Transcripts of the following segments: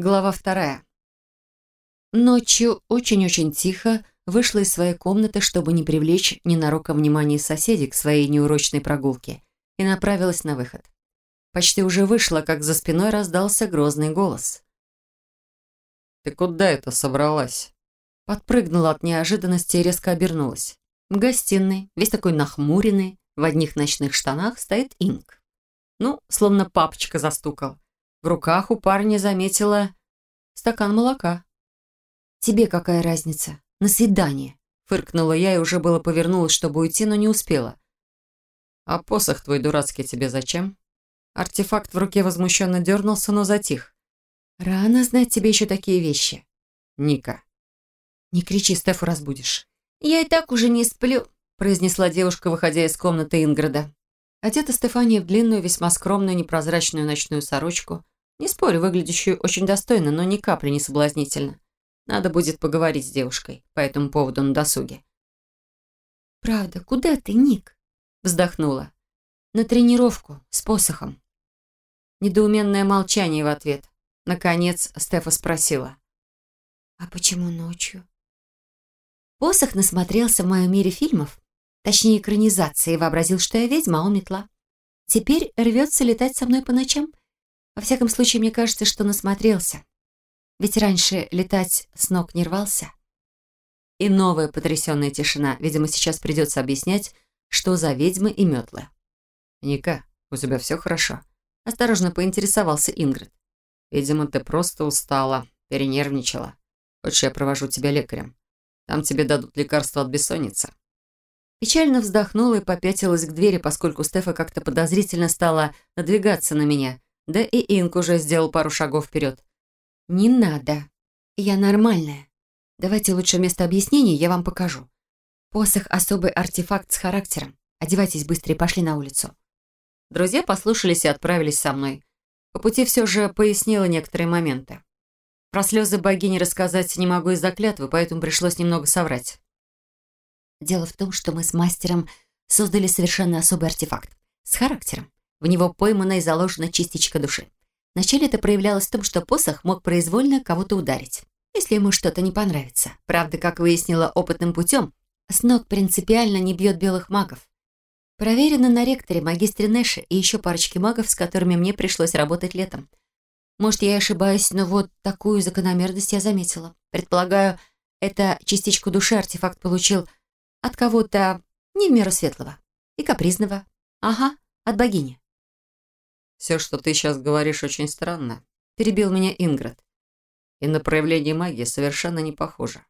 Глава вторая. Ночью очень-очень тихо вышла из своей комнаты, чтобы не привлечь ненароком внимание соседей к своей неурочной прогулке, и направилась на выход. Почти уже вышла, как за спиной раздался грозный голос. «Ты куда это собралась?» Подпрыгнула от неожиданности и резко обернулась. В гостиной, весь такой нахмуренный, в одних ночных штанах, стоит Инг. Ну, словно папочка застукал. В руках у парня заметила стакан молока. «Тебе какая разница? На свидание!» Фыркнула я и уже было повернулась, чтобы уйти, но не успела. «А посох твой дурацкий тебе зачем?» Артефакт в руке возмущенно дернулся, но затих. «Рано знать тебе еще такие вещи». «Ника». «Не кричи, Стефу разбудишь». «Я и так уже не сплю», произнесла девушка, выходя из комнаты Инграда. Одета Стефания в длинную, весьма скромную, непрозрачную ночную сорочку. Не спорю, выглядящую очень достойно, но ни капли не соблазнительно. Надо будет поговорить с девушкой по этому поводу на досуге. «Правда, куда ты, Ник?» Вздохнула. «На тренировку, с посохом». Недоуменное молчание в ответ. Наконец Стефа спросила. «А почему ночью?» Посох насмотрелся в моем мире фильмов Точнее, экранизации, и вообразил, что я ведьма, а он метла. Теперь рвется летать со мной по ночам. Во всяком случае, мне кажется, что насмотрелся. Ведь раньше летать с ног не рвался. И новая потрясенная тишина. Видимо, сейчас придется объяснять, что за ведьмы и метлы. «Ника, у тебя все хорошо?» Осторожно поинтересовался Ингрид. «Видимо, ты просто устала, перенервничала. Хочешь, я провожу тебя лекарем? Там тебе дадут лекарство от бессонницы». Печально вздохнула и попятилась к двери, поскольку Стефа как-то подозрительно стала надвигаться на меня. Да и Инк уже сделал пару шагов вперед. «Не надо. Я нормальная. Давайте лучше вместо объяснений я вам покажу. Посох — особый артефакт с характером. Одевайтесь быстрее, пошли на улицу». Друзья послушались и отправились со мной. По пути все же пояснила некоторые моменты. Про слезы богини рассказать не могу из-за клятвы, поэтому пришлось немного соврать. Дело в том, что мы с мастером создали совершенно особый артефакт. С характером. В него поймана и заложена частичка души. Вначале это проявлялось в том, что посох мог произвольно кого-то ударить, если ему что-то не понравится. Правда, как выяснила опытным путем, Сног принципиально не бьет белых магов. Проверено на ректоре, магистре Нэше и еще парочке магов, с которыми мне пришлось работать летом. Может, я ошибаюсь, но вот такую закономерность я заметила. Предполагаю, это частичку души артефакт получил от кого-то не в меру светлого и капризного. Ага, от богини. «Все, что ты сейчас говоришь, очень странно», — перебил меня Инград. «И на проявление магии совершенно не похоже.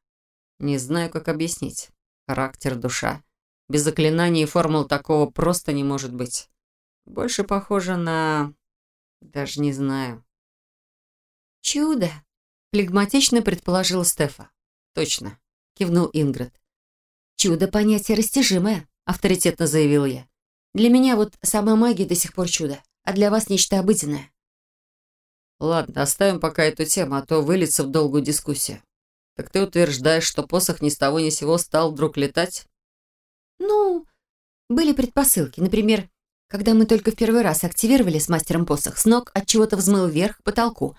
Не знаю, как объяснить. Характер, душа. Без заклинаний и формул такого просто не может быть. Больше похоже на... даже не знаю». «Чудо», — флегматично предположил Стефа. «Точно», — кивнул Инград. «Чудо – понятие растяжимое», – авторитетно заявил я. «Для меня вот сама магия до сих пор чудо, а для вас нечто обыденное». «Ладно, оставим пока эту тему, а то выльется в долгую дискуссию. Так ты утверждаешь, что посох ни с того ни сего стал вдруг летать?» «Ну, были предпосылки. Например, когда мы только в первый раз активировали с мастером посох, с ног от чего-то взмыл вверх к потолку.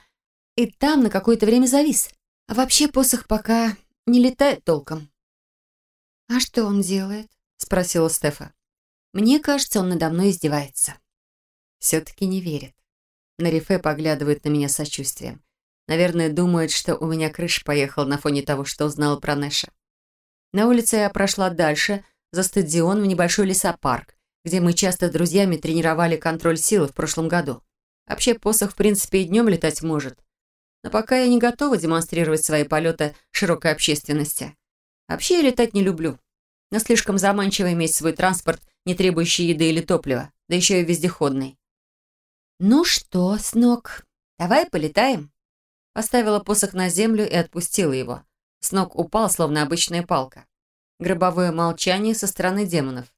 И там на какое-то время завис. А вообще посох пока не летает толком. «А что он делает?» — спросила Стефа. «Мне кажется, он надо мной издевается». Все-таки не верит. Нарифе поглядывает на меня сочувствием. Наверное, думает, что у меня крыша поехала на фоне того, что узнала про Нэша. На улице я прошла дальше, за стадион в небольшой лесопарк, где мы часто с друзьями тренировали контроль силы в прошлом году. Вообще, посох, в принципе, и днем летать может. Но пока я не готова демонстрировать свои полеты широкой общественности. Вообще я летать не люблю. Но слишком заманчиво иметь свой транспорт, не требующий еды или топлива, да еще и вездеходный. «Ну что, Снок, давай полетаем?» Поставила посох на землю и отпустила его. Снок упал, словно обычная палка. Гробовое молчание со стороны демонов.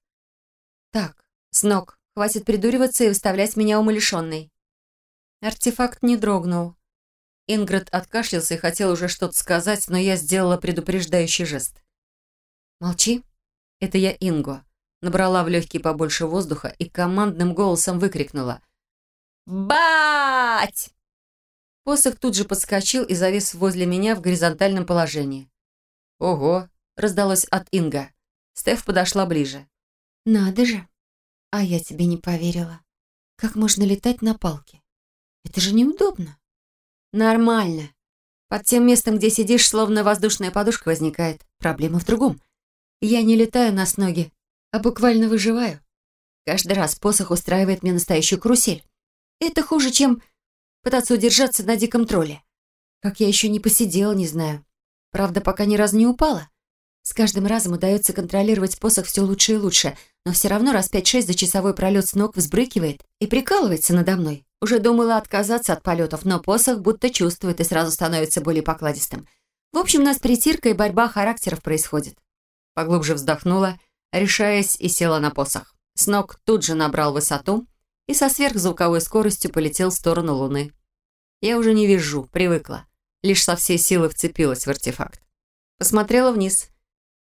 «Так, Снок, хватит придуриваться и выставлять меня умалишенной». Артефакт не дрогнул. Ингрид откашлялся и хотел уже что-то сказать, но я сделала предупреждающий жест. «Молчи. Это я Инго». Набрала в легкие побольше воздуха и командным голосом выкрикнула. «Бать!» Посох тут же подскочил и завис возле меня в горизонтальном положении. «Ого!» — раздалось от Инга. Стеф подошла ближе. «Надо же! А я тебе не поверила. Как можно летать на палке? Это же неудобно». «Нормально. Под тем местом, где сидишь, словно воздушная подушка возникает. Проблема в другом. Я не летаю на сноги, а буквально выживаю. Каждый раз посох устраивает мне настоящую карусель. Это хуже, чем пытаться удержаться на диком тролле. Как я еще не посидела, не знаю. Правда, пока ни разу не упала. С каждым разом удается контролировать посох все лучше и лучше, но все равно раз пять-шесть за часовой пролет с ног взбрыкивает и прикалывается надо мной. Уже думала отказаться от полетов, но посох будто чувствует и сразу становится более покладистым. В общем, у нас притирка и борьба характеров происходит. Поглубже вздохнула, решаясь, и села на посох. С ног тут же набрал высоту и со сверхзвуковой скоростью полетел в сторону Луны. Я уже не вижу, привыкла. Лишь со всей силы вцепилась в артефакт. Посмотрела вниз.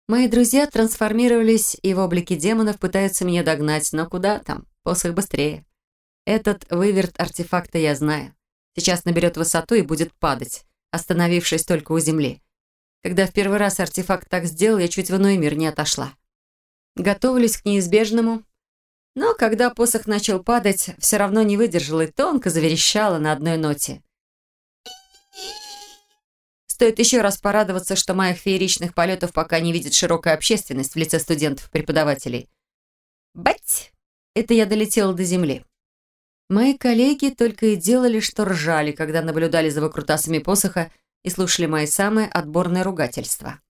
Мои друзья трансформировались, и в облике демонов пытаются меня догнать, но куда там, посох быстрее. Этот выверт артефакта я знаю. Сейчас наберет высоту и будет падать, остановившись только у земли. Когда в первый раз артефакт так сделал, я чуть в иной мир не отошла. Готовились к неизбежному, но когда посох начал падать, все равно не выдержала и тонко заверещала на одной ноте. Стоит еще раз порадоваться, что моих фееричных полетов пока не видит широкая общественность в лице студентов-преподавателей. Бать! Это я долетела до земли. Мои коллеги только и делали, что ржали, когда наблюдали за выкрутасами посоха и слушали мои самые отборные ругательства.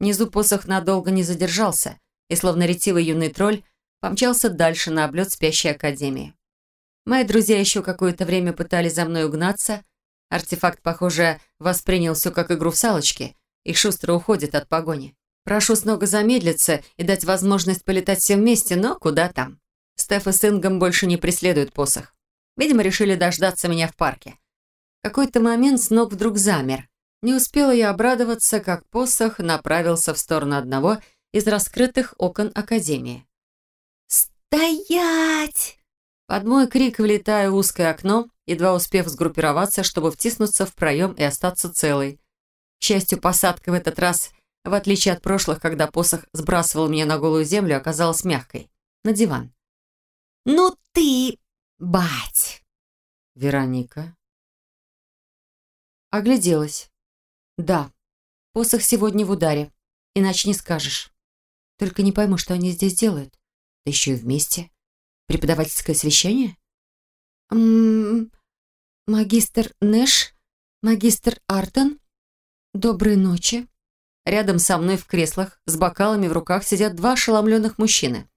Внизу посох надолго не задержался, и словно ретивый юный тролль помчался дальше на облет спящей академии. Мои друзья еще какое-то время пытались за мной угнаться. Артефакт, похоже, воспринял все как игру в салочки и шустро уходит от погони. Прошу снова замедлиться и дать возможность полетать все вместе, но куда там. Стеф и с Ингом больше не преследуют посох. Видимо, решили дождаться меня в парке. В какой-то момент с ног вдруг замер. Не успела я обрадоваться, как посох направился в сторону одного из раскрытых окон Академии. «Стоять!» Под мой крик влетаю в узкое окно, едва успев сгруппироваться, чтобы втиснуться в проем и остаться целой. К счастью, посадка в этот раз, в отличие от прошлых, когда посох сбрасывал меня на голую землю, оказалась мягкой. На диван. «Ну ты, бать!» «Вероника?» Огляделась. «Да, посох сегодня в ударе, иначе не скажешь. Только не пойму, что они здесь делают. Да еще и вместе. Преподавательское совещание? М -м -м, магистр Нэш, магистр Артон, доброй ночи. Рядом со мной в креслах с бокалами в руках сидят два ошеломленных мужчины.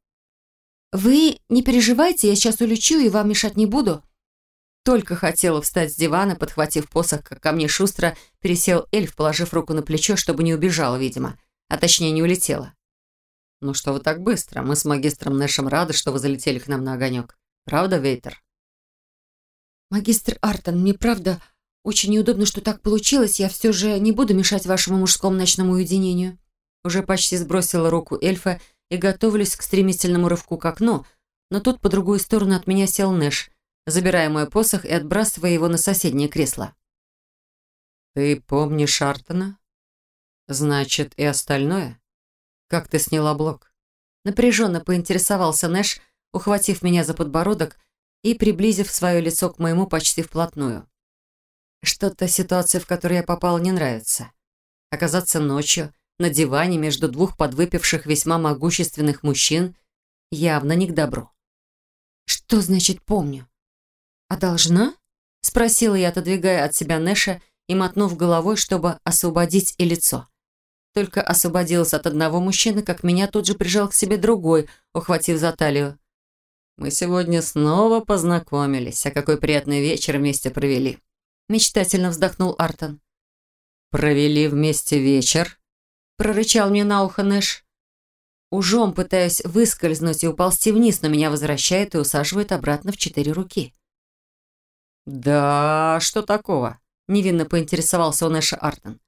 «Вы не переживайте, я сейчас улечу и вам мешать не буду». Только хотела встать с дивана, подхватив посох, как ко мне шустро пересел эльф, положив руку на плечо, чтобы не убежала, видимо, а точнее не улетела. «Ну что вы так быстро? Мы с магистром Нэшем рады, что вы залетели к нам на огонек. Правда, Вейтер?» «Магистр Артон, мне правда очень неудобно, что так получилось. Я все же не буду мешать вашему мужскому ночному уединению». Уже почти сбросила руку эльфа и готовлюсь к стремительному рывку к окну, но тут по другую сторону от меня сел Нэш, забирая мой посох и отбрасывая его на соседнее кресло. «Ты помнишь Артона? Значит, и остальное?» «Как ты сняла блок?» Напряженно поинтересовался Нэш, ухватив меня за подбородок и приблизив свое лицо к моему почти вплотную. Что-то ситуация, в которую я попала, не нравится. Оказаться ночью на диване между двух подвыпивших весьма могущественных мужчин явно не к добру. «Что значит «помню»?» «А должна?» — спросила я, отодвигая от себя Нэша и мотнув головой, чтобы освободить и лицо. Только освободилась от одного мужчины, как меня тут же прижал к себе другой, ухватив за талию. «Мы сегодня снова познакомились, а какой приятный вечер вместе провели», мечтательно вздохнул Артон. «Провели вместе вечер?» прорычал мне на ухо Нэш. Ужом пытаюсь выскользнуть и уползти вниз, но меня возвращает и усаживает обратно в четыре руки. «Да, что такого?» – невинно поинтересовался у Нэша Артон.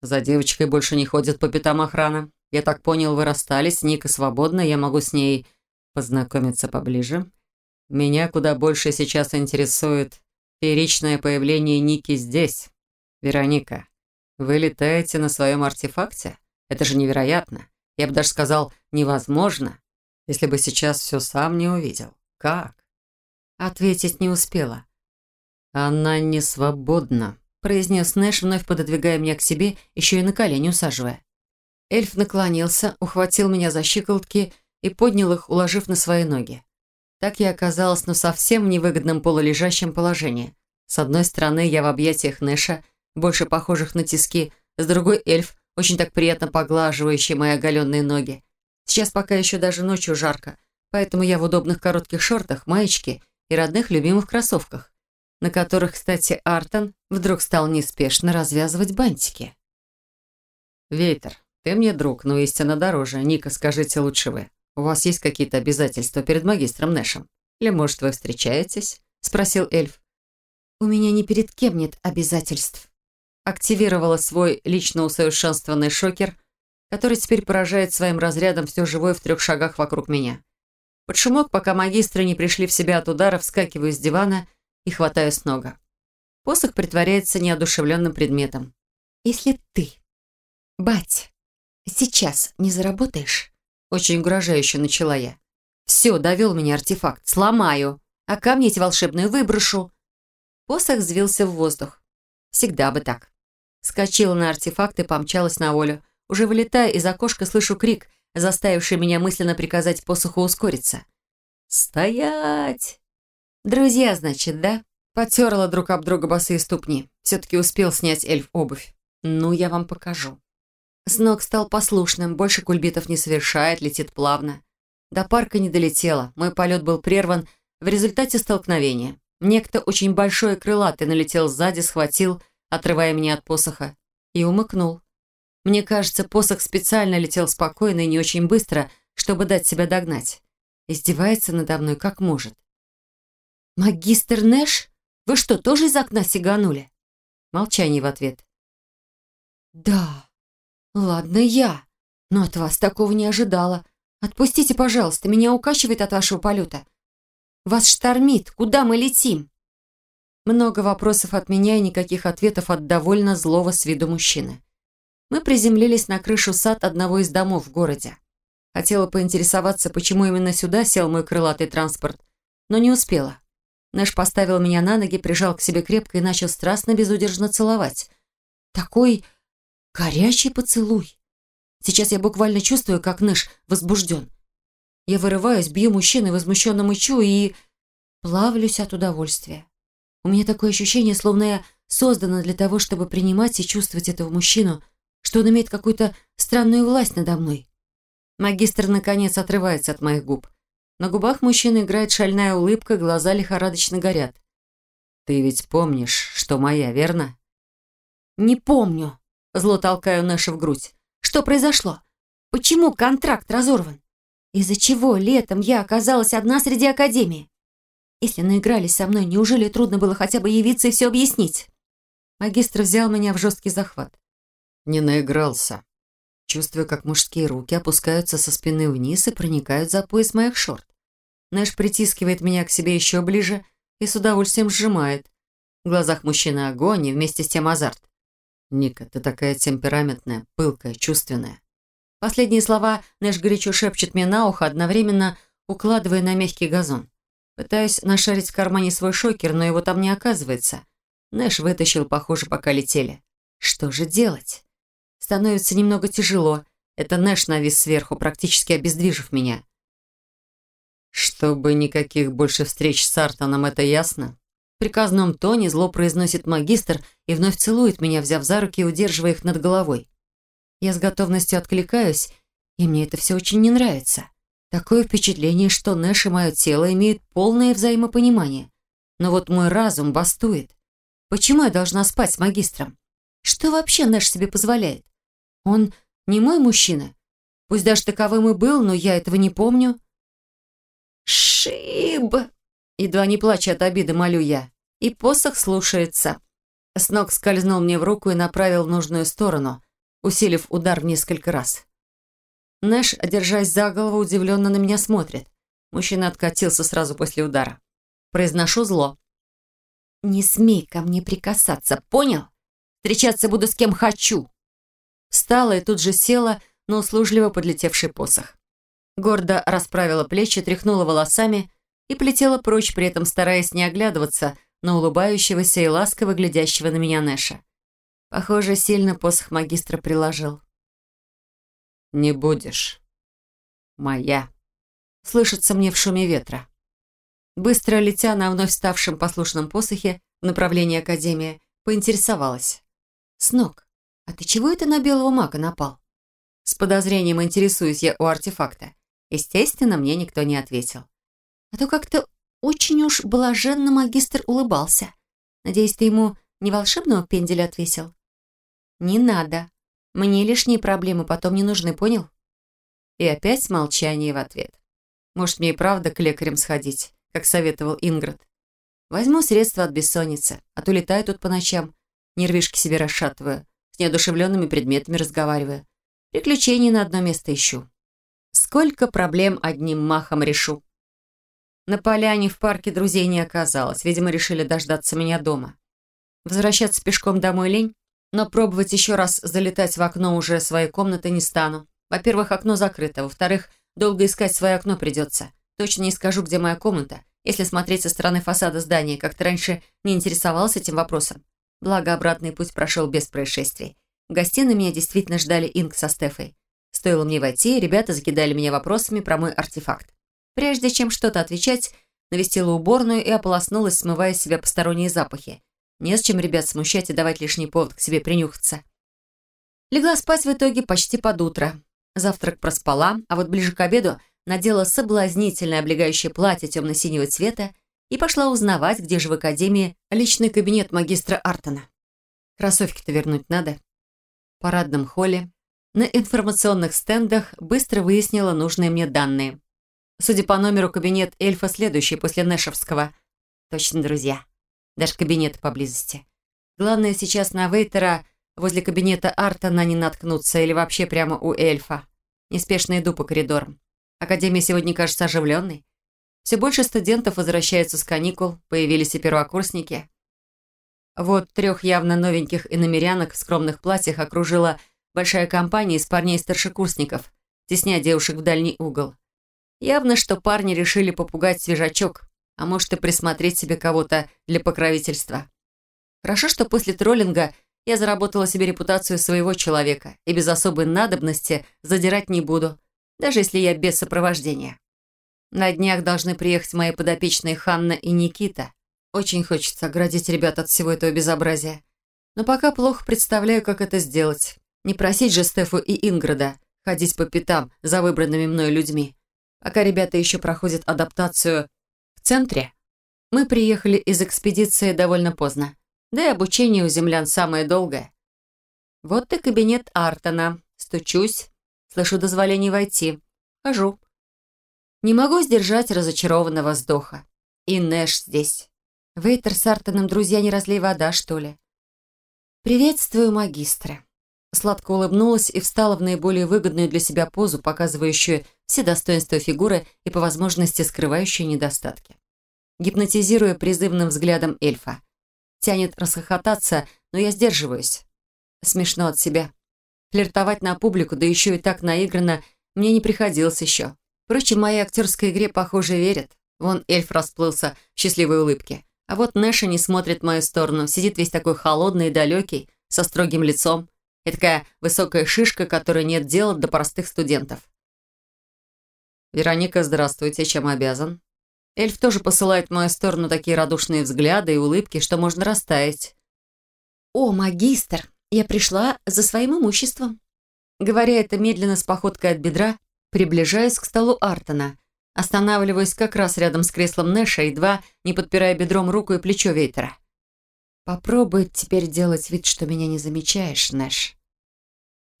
За девочкой больше не ходит по пятам охрана. Я так понял, вы расстались, Ника свободна, я могу с ней познакомиться поближе. Меня куда больше сейчас интересует, Фееричное появление Ники здесь. Вероника, вы летаете на своем артефакте? Это же невероятно. Я бы даже сказал, невозможно, если бы сейчас все сам не увидел. Как? Ответить не успела. Она не свободна, произнес Нэш, вновь пододвигая меня к себе, еще и на колени усаживая. Эльф наклонился, ухватил меня за щиколотки и поднял их, уложив на свои ноги. Так я оказалась на совсем невыгодном полулежащем положении. С одной стороны, я в объятиях Нэша, больше похожих на тиски, с другой эльф, очень так приятно поглаживающий мои оголенные ноги. Сейчас пока еще даже ночью жарко, поэтому я в удобных коротких шортах, маечке и родных любимых кроссовках, на которых, кстати, Артон вдруг стал неспешно развязывать бантики. «Вейтер, ты мне друг, но истинно дороже. Ника, скажите лучше вы. У вас есть какие-то обязательства перед магистром Нэшем? Или, может, вы встречаетесь?» – спросил эльф. «У меня ни перед кем нет обязательств», активировала свой лично усовершенствованный шокер, который теперь поражает своим разрядом все живое в трех шагах вокруг меня. Под шумок, пока магистры не пришли в себя от удара, вскакиваю с дивана и хватаю с нога. Посох притворяется неодушевленным предметом. «Если ты, бать, сейчас не заработаешь?» Очень угрожающе начала я. «Все, довел меня артефакт, сломаю, а камни эти волшебные выброшу». Посох взвился в воздух. Всегда бы так. Скочила на артефакт и помчалась на волю. Уже вылетая из окошка, слышу крик, заставивший меня мысленно приказать посоху ускориться. «Стоять!» «Друзья, значит, да?» Потерла друг об друга босые ступни. Все-таки успел снять эльф обувь. «Ну, я вам покажу». Сног стал послушным, больше кульбитов не совершает, летит плавно. До парка не долетело, мой полет был прерван в результате столкновения. Некто очень большой и крылатый налетел сзади, схватил, отрывая меня от посоха, и умыкнул. Мне кажется, посох специально летел спокойно и не очень быстро, чтобы дать себя догнать. Издевается надо мной как может. «Магистр Нэш, вы что, тоже из окна сиганули?» Молчание в ответ. «Да, ладно я, но от вас такого не ожидала. Отпустите, пожалуйста, меня укачивает от вашего полета. Вас штормит, куда мы летим?» Много вопросов от меня и никаких ответов от довольно злого с виду мужчины. Мы приземлились на крышу сад одного из домов в городе. Хотела поинтересоваться, почему именно сюда сел мой крылатый транспорт, но не успела. Нэш поставил меня на ноги, прижал к себе крепко и начал страстно безудержно целовать. Такой горячий поцелуй. Сейчас я буквально чувствую, как Нэш возбужден. Я вырываюсь, бью мужчины, возмущенно мычу и... плавлюсь от удовольствия. У меня такое ощущение, словно я создана для того, чтобы принимать и чувствовать этого мужчину, что он имеет какую-то странную власть надо мной. Магистр, наконец, отрывается от моих губ. На губах мужчины играет шальная улыбка, глаза лихорадочно горят. «Ты ведь помнишь, что моя, верно?» «Не помню», — зло толкаю Нэша в грудь. «Что произошло? Почему контракт разорван? Из-за чего летом я оказалась одна среди Академии?» Если наигрались со мной, неужели трудно было хотя бы явиться и все объяснить? Магистр взял меня в жесткий захват. Не наигрался. Чувствую, как мужские руки опускаются со спины вниз и проникают за пояс моих шорт. Нэш притискивает меня к себе еще ближе и с удовольствием сжимает. В глазах мужчины огонь и вместе с тем азарт. «Ника, ты такая темпераментная, пылкая, чувственная». Последние слова Нэш горячо шепчет мне на ухо, одновременно укладывая на мягкий газон. Пытаюсь нашарить в кармане свой шокер, но его там не оказывается. Нэш вытащил, похоже, пока летели. Что же делать? Становится немного тяжело. Это Нэш навис сверху, практически обездвижив меня. «Чтобы никаких больше встреч с Артоном, это ясно?» В приказном тоне зло произносит магистр и вновь целует меня, взяв за руки и удерживая их над головой. Я с готовностью откликаюсь, и мне это все очень не нравится. Такое впечатление, что Нэш и мое тело имеют полное взаимопонимание. Но вот мой разум бастует. Почему я должна спать с магистром? Что вообще Нэш себе позволяет? Он не мой мужчина. Пусть даже таковым и был, но я этого не помню. «Шиб!» Едва не плача от обиды, молю я. И посох слушается. Сног скользнул мне в руку и направил в нужную сторону, усилив удар в несколько раз. Нэш, держась за голову, удивленно на меня смотрит. Мужчина откатился сразу после удара. Произношу зло. Не смей ко мне прикасаться, понял? Встречаться буду с кем хочу. Встала и тут же села на услужливо подлетевший посох. Гордо расправила плечи, тряхнула волосами и полетела прочь, при этом стараясь не оглядываться на улыбающегося и ласково глядящего на меня Нэша. Похоже, сильно посох магистра приложил. «Не будешь. Моя», — слышится мне в шуме ветра. Быстро летя на вновь ставшем послушном посохе в направлении Академии, поинтересовалась. «Снок, а ты чего это на белого мага напал?» С подозрением интересуюсь я у артефакта. Естественно, мне никто не ответил. А то как-то очень уж блаженно магистр улыбался. Надеюсь, ты ему не волшебного пенделя отвесил? Не надо. Мне лишние проблемы потом не нужны, понял? И опять молчание в ответ. Может, мне и правда к лекарям сходить, как советовал Инград. Возьму средства от бессонницы, а то летаю тут по ночам, нервишки себе расшатываю, с неодушевленными предметами разговариваю. Приключений на одно место ищу. Сколько проблем одним махом решу. На поляне в парке друзей не оказалось. Видимо, решили дождаться меня дома. Возвращаться пешком домой лень, но пробовать еще раз залетать в окно уже своей комнаты не стану. Во-первых, окно закрыто. Во-вторых, долго искать свое окно придется. Точно не скажу, где моя комната, если смотреть со стороны фасада здания, как-то раньше не интересовался этим вопросом. Благо, обратный путь прошел без происшествий. В гостиной меня действительно ждали Инг со Стефой. Стоило мне войти, ребята закидали меня вопросами про мой артефакт. Прежде чем что-то отвечать, навестила уборную и ополоснулась, смывая с себя посторонние запахи. Не с чем ребят смущать и давать лишний повод к себе принюхаться. Легла спать в итоге почти под утро. Завтрак проспала, а вот ближе к обеду надела соблазнительное облегающее платье темно-синего цвета и пошла узнавать, где же в академии личный кабинет магистра Артона. Кроссовки-то вернуть надо. В парадном холле на информационных стендах быстро выяснила нужные мне данные. Судя по номеру, кабинет эльфа следующий после Нэшевского. Точно, друзья. Даже кабинет поблизости. Главное сейчас на Вейтера возле кабинета Артона не наткнуться или вообще прямо у эльфа. Неспешно иду по коридорам. Академия сегодня кажется оживленной. Все больше студентов возвращаются с каникул, появились и первокурсники. Вот трех явно новеньких иномерянок в скромных платьях окружила большая компания из парней-старшекурсников, тесня девушек в дальний угол. Явно, что парни решили попугать свежачок, а может и присмотреть себе кого-то для покровительства. Хорошо, что после троллинга я заработала себе репутацию своего человека и без особой надобности задирать не буду, даже если я без сопровождения. На днях должны приехать мои подопечные Ханна и Никита. Очень хочется оградить ребят от всего этого безобразия. Но пока плохо представляю, как это сделать. Не просить же Стефу и Инграда ходить по пятам за выбранными мной людьми. Пока ребята еще проходят адаптацию в центре, мы приехали из экспедиции довольно поздно. Да и обучение у землян самое долгое. Вот и кабинет Артона. Стучусь, слышу дозволение войти. Хожу. Не могу сдержать разочарованного вздоха. И Нэш здесь. Вейтер с Артоном друзья не разлей вода, что ли? «Приветствую, магистры». Сладко улыбнулась и встала в наиболее выгодную для себя позу, показывающую все достоинства фигуры и по возможности скрывающую недостатки. Гипнотизируя призывным взглядом эльфа. Тянет расхохотаться, но я сдерживаюсь. Смешно от себя. Флиртовать на публику, да еще и так наигранно, мне не приходилось еще. Впрочем, моей актерской игре, похоже, верят. Вон эльф расплылся в счастливой улыбке. А вот Нэша не смотрит в мою сторону, сидит весь такой холодный и далекий, со строгим лицом. И такая высокая шишка, которой нет дела до простых студентов. «Вероника, здравствуйте. Чем обязан?» Эльф тоже посылает в мою сторону такие радушные взгляды и улыбки, что можно растаять. «О, магистр, я пришла за своим имуществом». Говоря это медленно с походкой от бедра, приближаюсь к столу Артона, останавливаюсь как раз рядом с креслом Нэша, едва не подпирая бедром руку и плечо Вейтера. «Попробуй теперь делать вид, что меня не замечаешь, Нэш».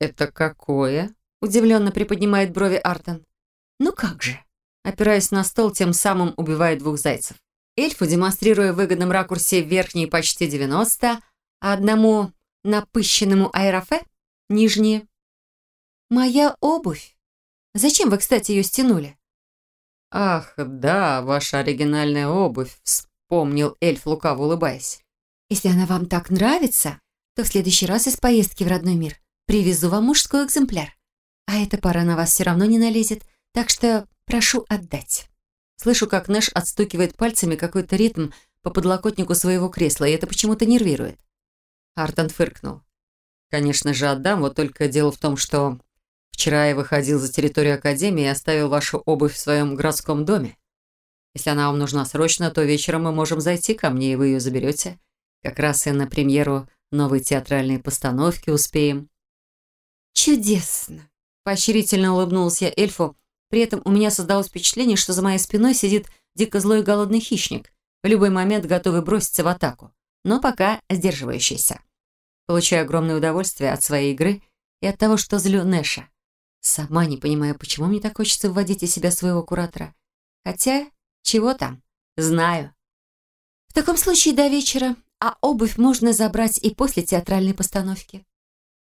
«Это какое?» – удивленно приподнимает брови Артон. «Ну как же?» Опираясь на стол, тем самым убивает двух зайцев. Эльфу, демонстрируя в выгодном ракурсе верхние почти 90, а одному напыщенному аэрофе – нижние. «Моя обувь. Зачем вы, кстати, ее стянули?» «Ах, да, ваша оригинальная обувь. напомнил эльф, лукаво улыбаясь. «Если она вам так нравится, то в следующий раз из поездки в родной мир привезу вам мужской экземпляр. А эта пара на вас все равно не налезет, так что прошу отдать». Слышу, как Нэш отстукивает пальцами какой-то ритм по подлокотнику своего кресла, и это почему-то нервирует. Артон фыркнул. «Конечно же отдам, вот только дело в том, что вчера я выходил за территорию Академии и оставил вашу обувь в своем городском доме. Если она вам нужна срочно, то вечером мы можем зайти ко мне, и вы ее заберете. Как раз и на премьеру новой театральной постановки успеем». «Чудесно!» – поощрительно улыбнулся я эльфу. При этом у меня создалось впечатление, что за моей спиной сидит дико злой голодный хищник, в любой момент готовый броситься в атаку, но пока сдерживающийся. Получаю огромное удовольствие от своей игры и от того, что злю Нэша. Сама не понимаю, почему мне так хочется вводить из себя своего куратора. Хотя, чего там, знаю. В таком случае до вечера, а обувь можно забрать и после театральной постановки.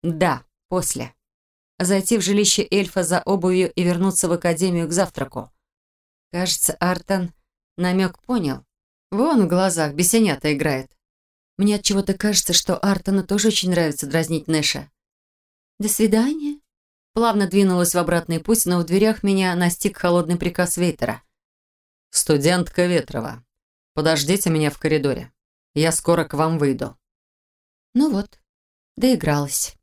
Да, после. Зайти в жилище эльфа за обувью и вернуться в академию к завтраку. Кажется, Артон намек понял. Вон в глазах бесенята играет. Мне от чего-то кажется, что Артону тоже очень нравится дразнить Нэша. До свидания. Плавно двинулась в обратный путь, но в дверях меня настиг холодный приказ Вейтера. «Студентка Ветрова, подождите меня в коридоре. Я скоро к вам выйду». Ну вот, доигралась.